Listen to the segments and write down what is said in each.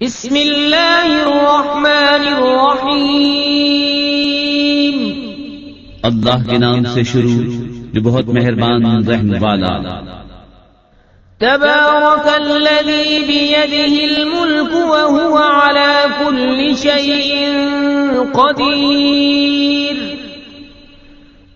بسم اللہ الرحمن الرحیم۔ اللہ کے نام سے شروع جو بہت مہربان رحم والا۔ تبارك الذي بيده الملك وهو على كل شيء قدير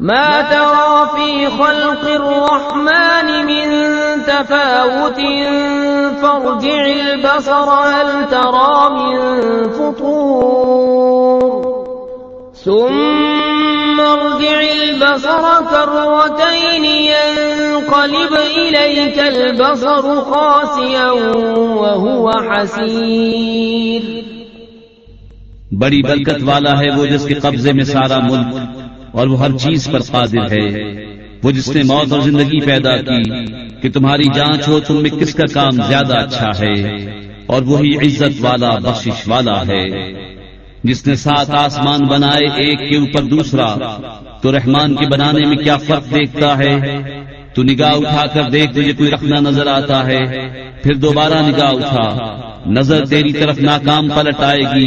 ما ترى في خلق الرحمن من تفاوت. فارجع البصر هل ترى من فطور. ثم ارجع البصر كرتين ينقلب إليك البصر خاسيا وهو حسير. بڑی برکت والا ہے وہ جس کے قبضے میں سارا ملک اور وہ ہر چیز پر قادر ہے۔ وہ جس نے موت اور زندگی پیدا کی کہ تمہاری جانچ ہو تم میں کس کا کام زیادہ اچھا ہے۔ اور وہی عزت والا، بخشش والا ہے۔ جس نے سات آسمان بنائے، ایک کے اوپر دوسرا۔ تو رحمان کے بنانے میں کیا فرق دیکھتا ہے؟ تو نگاہ اٹھا کر دیکھ تجھے کوئی رکھنا نظر آتا ہے۔ پھر دوبارہ نگاہ اٹھا۔ نظر تیری طرف ناکام پلٹ آئے گی۔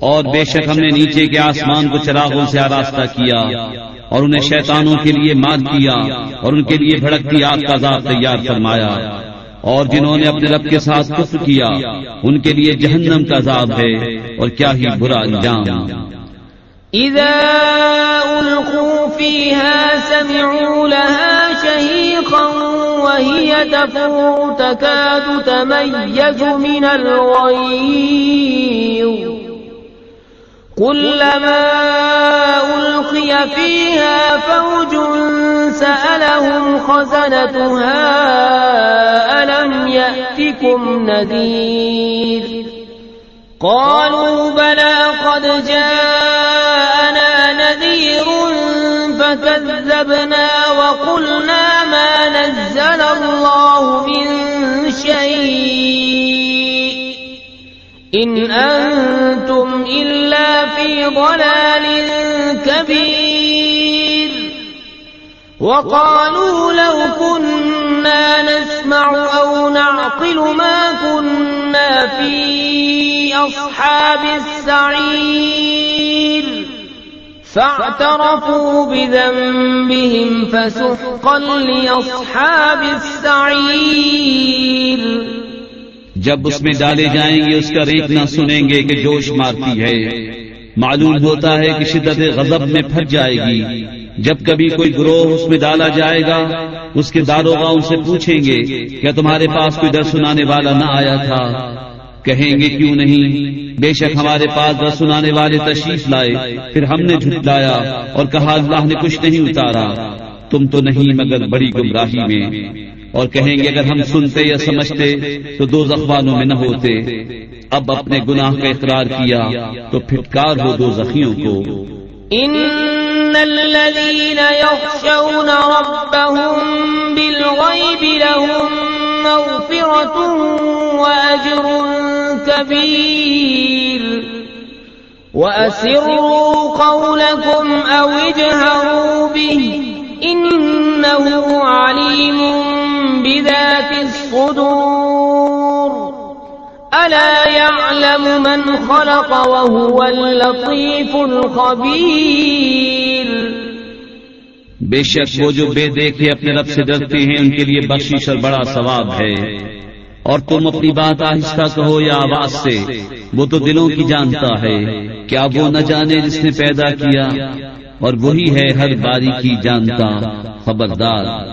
اور بے شک ہم نے نیچے کے آسمان کو چراغوں سے آراستہ کیا اور انہیں شیطانوں کے لیے مار کیا اور ان کے لیے بھڑکتی آگ کا عذاب تیار فرمایا اور جنہوں نے اپنے رب کے ساتھ کفر کیا، ان کے لیے جہنم کا عذاب ہے اور کیا ہی برا انجام۔ إذا ألقوا فيها سمعوا لها شهيقا وهي تفور تكاد تميز من الغيظ كلما ألقي فيها فوج سألهم خزنتها، ألم يأتكم نذير؟ قالوا بلى قد جاءنا نذير فكذبنا إن أنتم إلا في ضلال كبير. وقالوا لو كنا نسمع أو نعقل ما كنا في أصحاب السعير. فاعترفوا بذنبهم فسحقا لأصحاب السعير. جب اس میں ڈالے جائیں گے، اس کا ریکنا سنیں گے کہ جوش مارتی ہے۔ معلوم ہوتا ہے کہ شدت غضب میں پھٹ جائے گی۔ جب کبھی کوئی گروہ اس میں ڈالا جائے گا، اس کے داروغ ان سے پوچھیں گے، کیا تمہارے پاس کوئی ڈر سنانے والا نہ آیا تھا؟ کہیں گے، کیوں نہیں؟ بے شک ہمارے پاس ڈر سنانے والے تشریف لائے، پھر ہم نے جھٹلایا اور کہا، اللہ نے کچھ نہیں اتارا۔ تم تو نہیں، مگر بڑی گمراہی میں۔ اور کہیں گے اگر ہم سنتے یا سمجھتے تو دو زخبانوں میں نہ ہوتے۔ اب اپنے گناہ کا اقرار کیا تو پھٹکار ہو دو زخیوں کو۔ ان الذين يخشون ربهم بالغيب لهم مغفرة واجر كبير۔ واسروا قولكم او اجهروا به انه عليم بذات الصدور ألا يعلم من خلق وهو اللطيف الخبير بے شک وہ جو بے دیکھے اپنے رب سے ڈرتے ہیں، ان کے لیے بخشش اور بڑا ثواب ہے۔ اور تم اپنی بات آہستہ کہو یا آواز سے، وہ تو دلوں کی جانتا ہے کیا وہ نہ جانے جس نے پیدا کیا۔ اور وہی ہے ہر باری کی جانتا، خبردار۔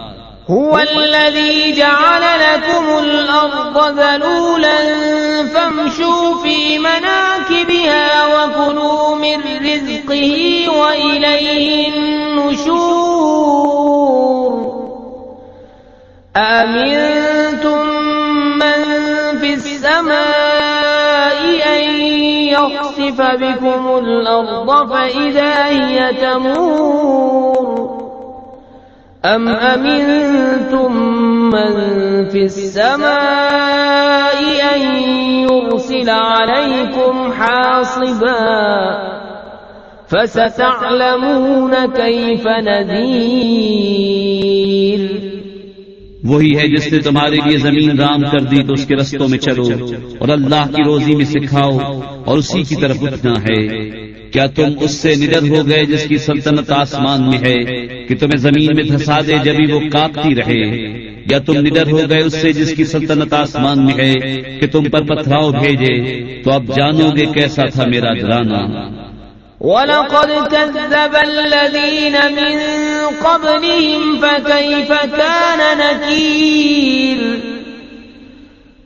هو الذي جعل لكم الأرض ذلولا فامشوا في مناكبها وكلوا من رزقه وإليه النشور. آمنتم من في السماء أن بكم الأرض فإذا هي تمور أم أمنتم من في السماء أن يرسل عليكم حاصبا فستعلمون كيف نذير وہی ہے جس نے تمہارے لیے زمین رام کر دی تو اس کے رستوں میں چلو اور اللہ کی روزی میں سکھاؤ اور اسی کی طرف اٹھنا ہے۔ کیا تم اس سے نڈر ہو گئے جس کی سلطنت آسمان میں ہے کہ تمہیں زمین میں دھسا دے جبھی وہ کاپتی رہے۔ یا تم نڈر ہو گئے اس سے جس کی سلطنت آسمان میں ہے کہ تم پر پتھراؤ بھیجے تو اب جانو گے کیسا تھا میرا ڈرانا وَلَقَدْ كَذَّبَ الَّذِينَ مِن قَبْلِهِمْ فَكَيْفَ كَانَ نَكِيرٌ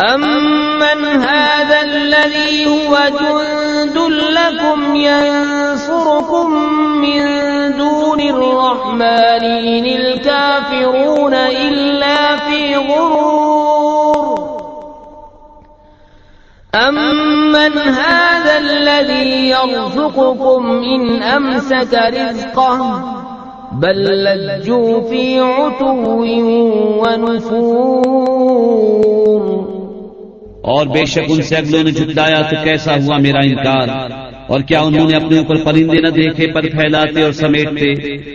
أمن هذا الذي هو جند لكم ينصركم من دون الرحمن إن الكافرون إلا في غرور أمن هذا الذي يرزقكم إن أمسك رزقه بل لجوا في عتو ونفور اور بے شک ان سے اگلوں نے جھٹلایا تو کیسا ہوا میرا انکار۔ اور کیا انہوں نے اپنے اوپر پرندے نہ دیکھے، پر پھیلاتے اور سمیٹتے؟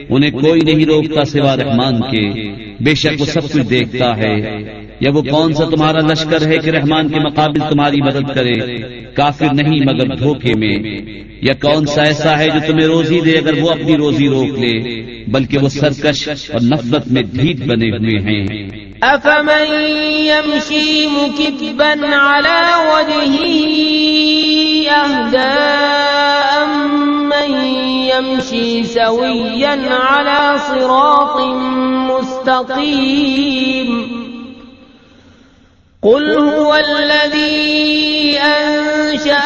انہیں کوئی نہیں روکتا سوا رحمان کے۔ بے شک وہ سب کچھ دیکھتا ہے۔ یا وہ کون سا تمہارا لشکر ہے کہ رحمان کے مقابل تمہاری مدد کرے؟ کافر نہیں، مگر دھوکے میں۔ یا کون سا ایسا ہے جو تمہیں روزی دے اگر وہ اپنی روزی روک لے؟ بلکہ وہ سرکش اور نفرت میں ڈھیٹ بنے ہوئے ہیں۔ أفمن يمشي مكبا على وجهه أهداء من يمشي سويا على صراط مستقيم قل هو الذي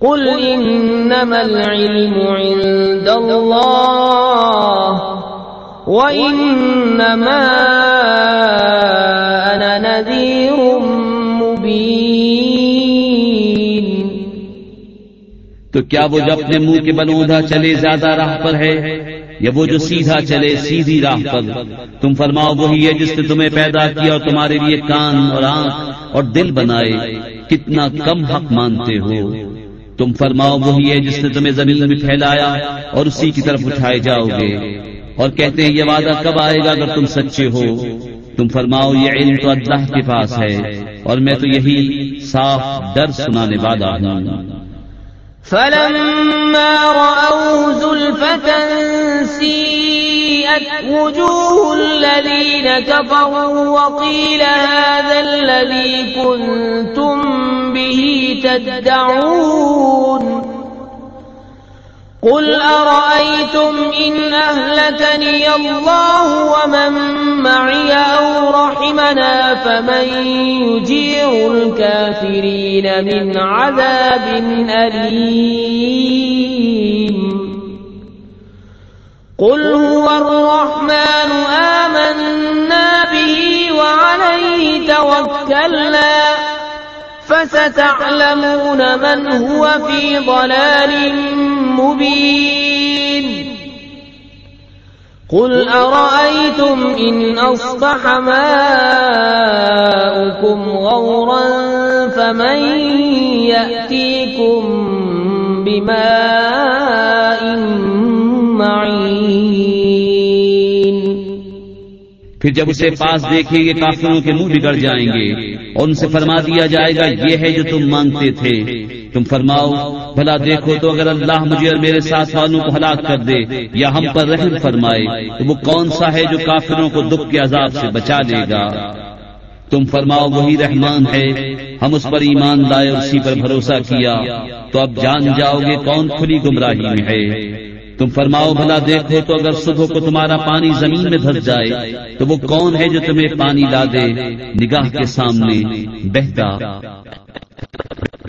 قل إنما العلم عند الله وإنما أنا نذير مبين تو کیا وہ جو اپنے منہ کے بلوندہ چلے زیادہ راہ پر ہے یا وہ جو سیدھا چلے سیدھی راہ پر؟ تم فرماؤ وہی ہے جس نے تمہیں پیدا کیا اور تمہارے لیے کان اور آنکھ اور دل بنائے، کتنا کم حق مانتے ہو۔ تم فرماؤ وہی ہے جس نے تمہیں زمین میں پھیلایا اور اسی کی طرف اٹھائے جاؤ گے۔ اور کہتے ہیں، یہ وعدہ کب آئے گا اگر تم سچے ہو؟ تم فرماؤ، یہ علم تو اللہ کے پاس ہے اور میں تو یہی صاف ڈر سنانے والا ہوں۔ فلما رأوا زلفة سيئت وجوه الذين كفروا وقيل هذا الذي كنتم به تدعون قل أرأيتم إن أهلكني الله ومن معي أو رحمنا فمن يجير الكافرين من عذاب أليم قل هو الرحمن آمنا به وعليه توكلنا فستعلمون من هو في ضلال مبين. قل أرأيتم إن أصبح ماؤكم غورا فمن يأتيكم بماء پھر جب اسے پاس دیکھیں گے کافروں کے منہ بگڑ جائیں گے اور ان سے فرما دیا جائے گا، یہ ہے جو تم مانگتے تھے۔ تم فرماؤ، بھلا دیکھو تو اگر اللہ مجھے اور میرے ساتھ والوں کو ہلاک کر دے یا ہم پر رحم فرمائے، تو وہ کون سا ہے جو کافروں کو دکھ کے عذاب سے بچا لے گا؟ تم فرماؤ، وہی رحمان ہے۔ ہم اس پر ایمان لائے اور اسی پر بھروسہ کیا۔ تو اب جان جاؤ گے کون کھلی گمراہی میں ہے۔ تم فرماؤ، بھلا دیکھو تو اگر صبح کو تمہارا پانی زمین میں دھس جائے، تو وہ کون ہے جو تمہیں پانی لا دے؟ نگاہ کے سامنے بہتا۔